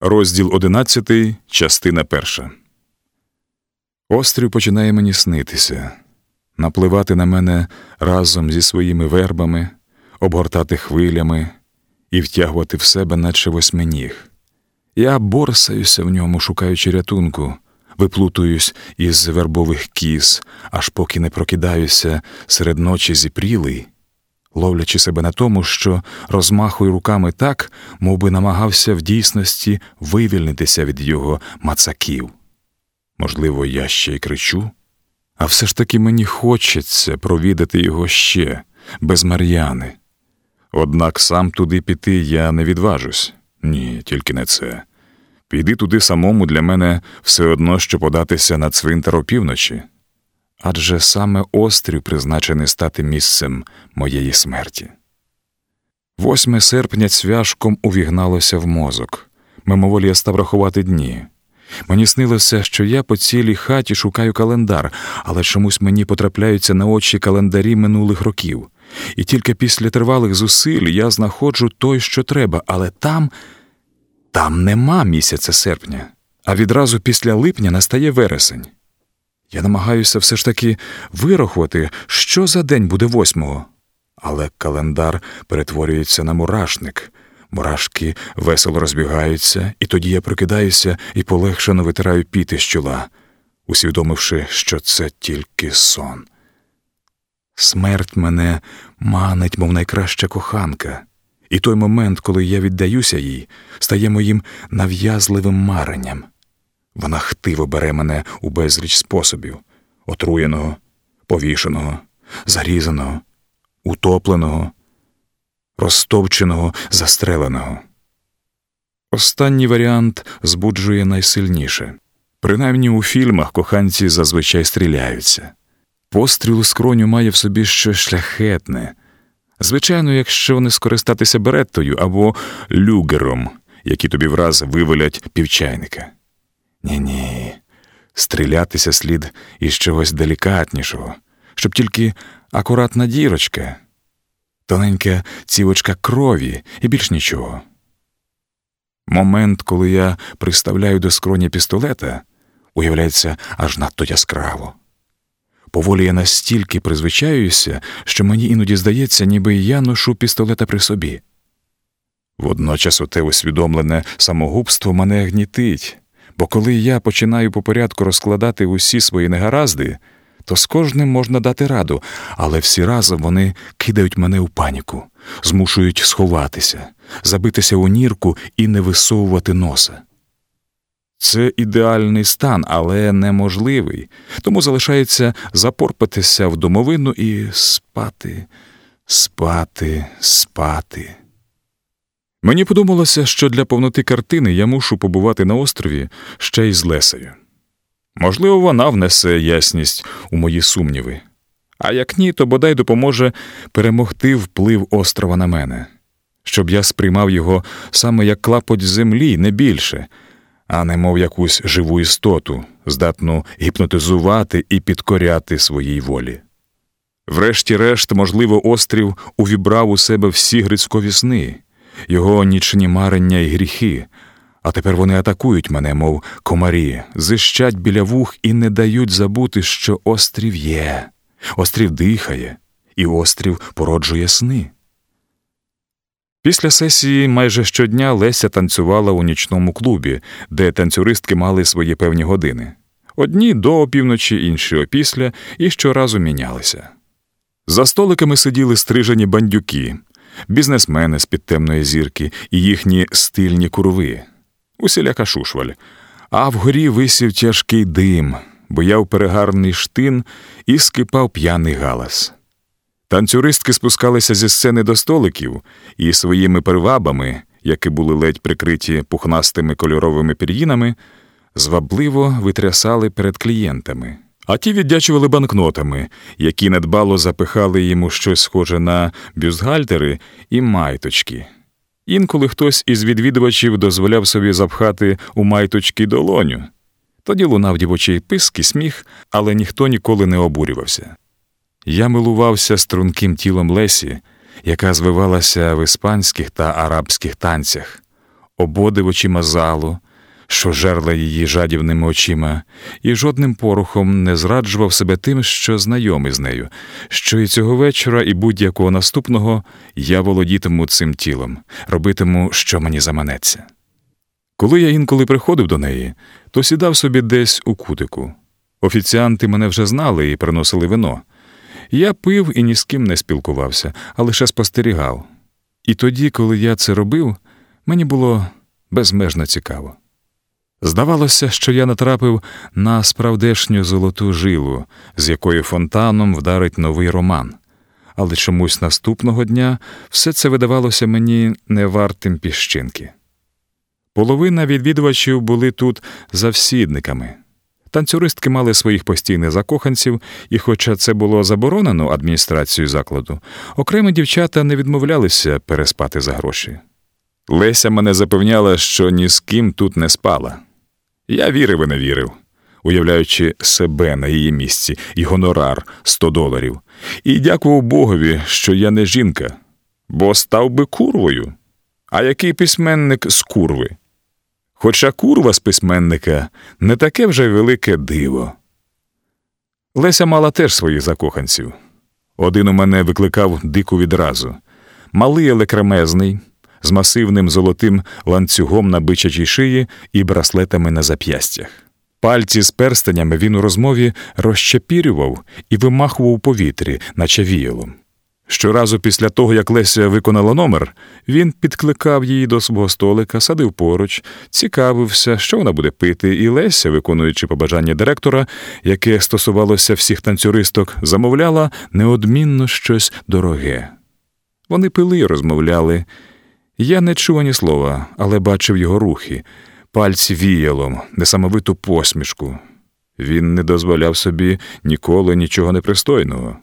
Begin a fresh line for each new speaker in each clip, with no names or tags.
Розділ одинадцятий, частина перша. Острів починає мені снитися, напливати на мене разом зі своїми вербами, обгортати хвилями і втягувати в себе, наче восьминіг. Я борсаюся в ньому, шукаючи рятунку, виплутуюсь із вербових кіз, аж поки не прокидаюся серед ночі зіпрілий ловлячи себе на тому, що розмахую руками так, мов би намагався в дійсності вивільнитися від його мацаків. Можливо, я ще й кричу, а все ж таки мені хочеться провідати його ще, без Мар'яни. Однак сам туди піти я не відважусь. Ні, тільки не це. Піди туди самому для мене все одно, що податися на цвинтар опівночі адже саме острів призначений стати місцем моєї смерті. 8 серпня цвяшком увігналося в мозок. Мимоволі я став рахувати дні. Мені снилося, що я по цілій хаті шукаю календар, але чомусь мені потрапляються на очі календарі минулих років. І тільки після тривалих зусиль я знаходжу той, що треба, але там, там нема місяця серпня, а відразу після липня настає вересень. Я намагаюся все ж таки вирахувати, що за день буде восьмого. Але календар перетворюється на мурашник. Мурашки весело розбігаються, і тоді я прокидаюся і полегшено витираю піти з чола, усвідомивши, що це тільки сон. Смерть мене манить, мов найкраща коханка, і той момент, коли я віддаюся їй, стає моїм нав'язливим маренням. Вона хтиво бере мене у безліч способів отруєного, повішеного, зарізаного, утопленого, розтовченого, застреленого. Останній варіант збуджує найсильніше. Принаймні у фільмах коханці зазвичай стріляються. Постріл у скроню має в собі щось шляхетне. Звичайно, якщо не скористатися береттою або люгером, які тобі враз вивалять півчайника. Ні, ні, стрілятися слід із чогось делікатнішого, щоб тільки акуратна дірочка, тоненька цівочка крові і більш нічого. Момент, коли я приставляю до скроні пістолета, уявляється аж надто яскраво. Поволі я настільки призвичаюся, що мені іноді здається, ніби я ношу пістолета при собі. Водночас оте усвідомлене самогубство мене гнітить бо коли я починаю по порядку розкладати усі свої негаразди, то з кожним можна дати раду, але всі разом вони кидають мене у паніку, змушують сховатися, забитися у нірку і не висовувати носа. Це ідеальний стан, але неможливий, тому залишається запорпатися в домовину і спати, спати, спати. Мені подумалося, що для повноти картини я мушу побувати на острові ще й з Лесею. Можливо, вона внесе ясність у мої сумніви, а як ні, то бодай допоможе перемогти вплив острова на мене, щоб я сприймав його саме як клапоть землі, не більше, а не мов якусь живу істоту, здатну гіпнотизувати і підкоряти своїй волі. Врешті-решт, можливо, острів увібрав у себе всі грицькові сни його нічні марення і гріхи, а тепер вони атакують мене, мов комарі, зищать біля вух і не дають забути, що острів є, острів дихає, і острів породжує сни. Після сесії майже щодня Леся танцювала у нічному клубі, де танцюристки мали свої певні години. Одні до опівночі, інші опісля, і щоразу мінялися. За столиками сиділи стрижені бандюки, бізнесмени з під темної зірки і їхні стильні курви, усіляка шушваль, а вгорі висів тяжкий дим, бояв перегарний штин і скипав п'яний галас. Танцюристки спускалися зі сцени до столиків і своїми привабами, які були ледь прикриті пухнастими кольоровими пір'їнами, звабливо витрясали перед клієнтами а ті віддячували банкнотами, які недбало запихали йому щось схоже на бюстгальтери і майточки. Інколи хтось із відвідувачів дозволяв собі запхати у майточки долоню. Тоді лунав дівочий писк і сміх, але ніхто ніколи не обурювався. Я милувався струнким тілом Лесі, яка звивалася в іспанських та арабських танцях, ободив очима залу, що жерла її жадібними очима, і жодним порухом не зраджував себе тим, що знайомий з нею, що і цього вечора, і будь-якого наступного я володітиму цим тілом, робитиму, що мені заманеться. Коли я інколи приходив до неї, то сідав собі десь у кутику. Офіціанти мене вже знали і приносили вино. Я пив і ні з ким не спілкувався, а лише спостерігав. І тоді, коли я це робив, мені було безмежно цікаво. Здавалося, що я натрапив на справдешню золоту жилу, з якою фонтаном вдарить новий роман, але чомусь наступного дня все це видавалося мені невартим піщинки. Половина відвідувачів були тут завсідниками. Танцюристки мали своїх постійних закоханців, і, хоча це було заборонено адміністрацією закладу, окремі дівчата не відмовлялися переспати за гроші. Леся мене запевняла, що ні з ким тут не спала. Я вірив і не вірив, уявляючи себе на її місці і гонорар 100 доларів, і дякував Богові, що я не жінка, бо став би курвою. А який письменник з курви? Хоча курва з письменника не таке вже велике диво. Леся мала теж своїх закоханців. Один у мене викликав дику відразу малий, але кремезний, з масивним золотим ланцюгом на бичачій шиї і браслетами на зап'ястях. Пальці з перстенями він у розмові розчепірював і вимахував у повітрі, наче віялом. Щоразу після того, як Леся виконала номер, він підкликав її до свого столика, садив поруч, цікавився, що вона буде пити, і Леся, виконуючи побажання директора, яке стосувалося всіх танцюристок, замовляла неодмінно щось дороге. Вони пили і розмовляли. Я не чув ані слова, але бачив його рухи, пальці віялом, несамовиту посмішку. Він не дозволяв собі ніколи нічого непристойного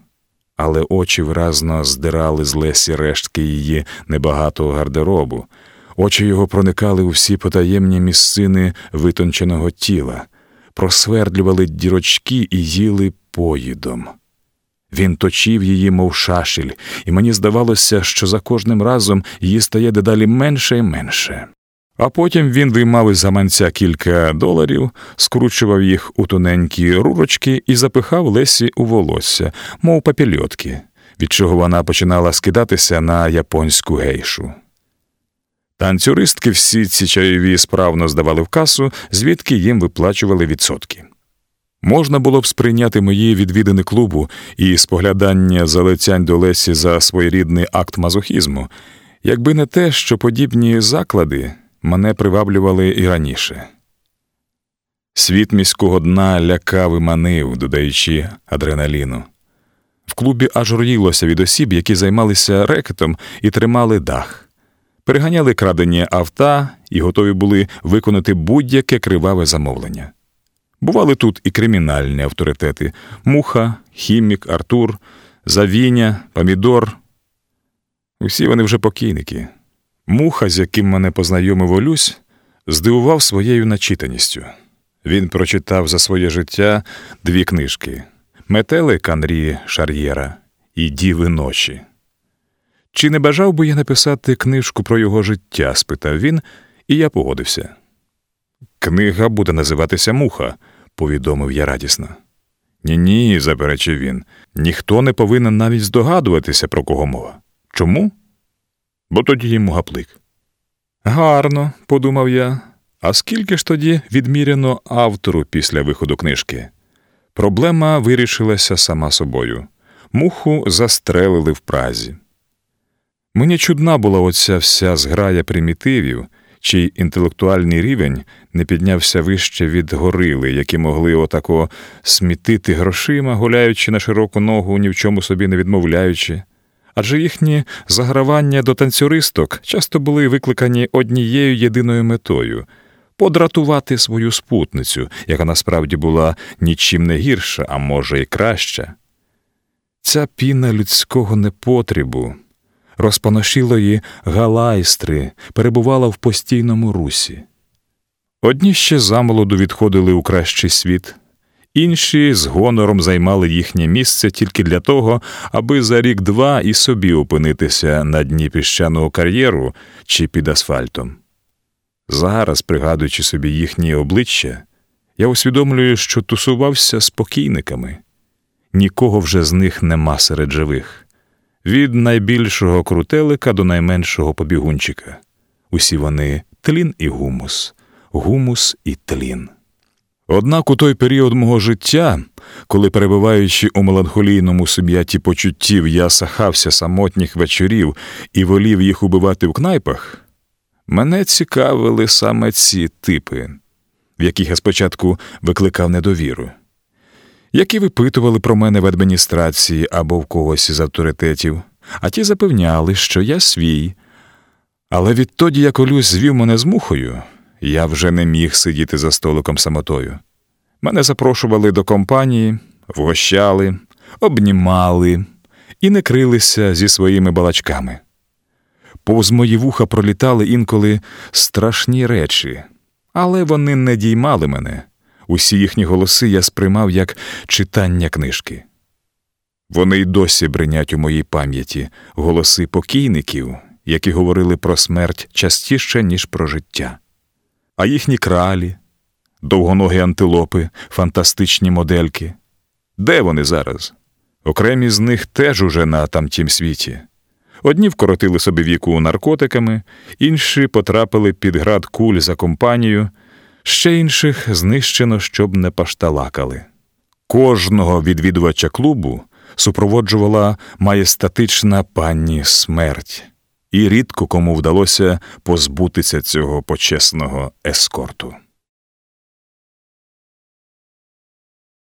але очі виразно здирали з Лесі рештки її небагатого гардеробу, очі його проникали у всі потаємні місцини витонченого тіла, просвердлювали дірочки і їли поїдом. Він точив її, мов шашель, і мені здавалося, що за кожним разом її стає дедалі менше і менше. А потім він виймав із гаманця кілька доларів, скручував їх у тоненькі рурочки і запихав Лесі у волосся, мов папільотки, від чого вона починала скидатися на японську гейшу. Танцюристки всі ці чайові справно здавали в касу, звідки їм виплачували відсотки. Можна було б сприйняти мої відвідини клубу і споглядання залицянь до Лесі за своєрідний акт мазохізму, якби не те, що подібні заклади мене приваблювали і раніше. Світ міського дна лякав і манив, додаючи адреналіну. В клубі аж роїлося від осіб, які займалися рекетом і тримали дах, переганяли крадені авто і готові були виконати будь-яке криваве замовлення. Бували тут і кримінальні авторитети муха, хімік, Артур, Завіня, Помідор. Усі вони вже покійники. Муха, з яким мене познайомив Олюсь, здивував своєю начитаністю. Він прочитав за своє життя дві книжки Метелик Анрі Шар'єра і Діви ночі. Чи не бажав би я написати книжку про його життя? спитав він, і я погодився. Книга буде називатися Муха, повідомив я радісно. Ні, ні, заперечив він, ніхто не повинен навіть здогадуватися, про кого мова. Чому? бо тоді йому гаплик. Гарно, подумав я. А скільки ж тоді відміряно автору після виходу книжки? Проблема вирішилася сама собою. Муху застрелили в празі. Мені чудна була оця вся зграя примітивів, чий інтелектуальний рівень не піднявся вище від горили, які могли отако смітити грошима, гуляючи на широку ногу, ні в чому собі не відмовляючи адже їхні загравання до танцюристок часто були викликані однією єдиною метою подратувати свою спутницю, яка насправді була нічим не гірша, а може, й краща. Ця піна людського непотрібу, розпаношілої галайстри, перебувала в постійному русі. Одні ще замолоду відходили у кращий світ, Інші з гонором займали їхнє місце тільки для того, аби за рік-два і собі опинитися на дні піщаного кар'єру чи під асфальтом. Зараз, пригадуючи собі їхні обличчя, я усвідомлюю, що тусувався з покійниками. Нікого вже з них нема серед живих, від найбільшого крутелика до найменшого побігунчика. Усі вони тлін і гумус, гумус і тлін. Однак у той період мого життя, коли, перебуваючи у меланхолійному сум'яті почуттів, я сахався самотніх вечорів і волів їх убивати в кнайпах, мене цікавили саме ці типи, в яких я спочатку викликав недовіру, які випитували про мене в адміністрації або в когось із авторитетів, а ті запевняли, що я свій. Але відтоді, як Олюсь звів мене з мухою, я вже не міг сидіти за столиком самотою. Мене запрошували до компанії, вгощали, обнімали і не крилися зі своїми балачками. Повз мої вуха пролітали інколи страшні речі, але вони не діймали мене. Усі їхні голоси я сприймав як читання книжки. Вони й досі бринять у моїй пам'яті голоси покійників, які говорили про смерть частіше, ніж про життя. А їхні кралі, довгоногі антилопи, фантастичні модельки. Де вони зараз? Окремі з них теж уже на тамтім світі. Одні вкоротили собі віку наркотиками, інші потрапили під град куль за компанію, ще інших знищено, щоб не пашталакали. Кожного відвідувача клубу супроводжувала маєстатична пані смерть, і рідко кому вдалося позбутися цього почесного ескорту.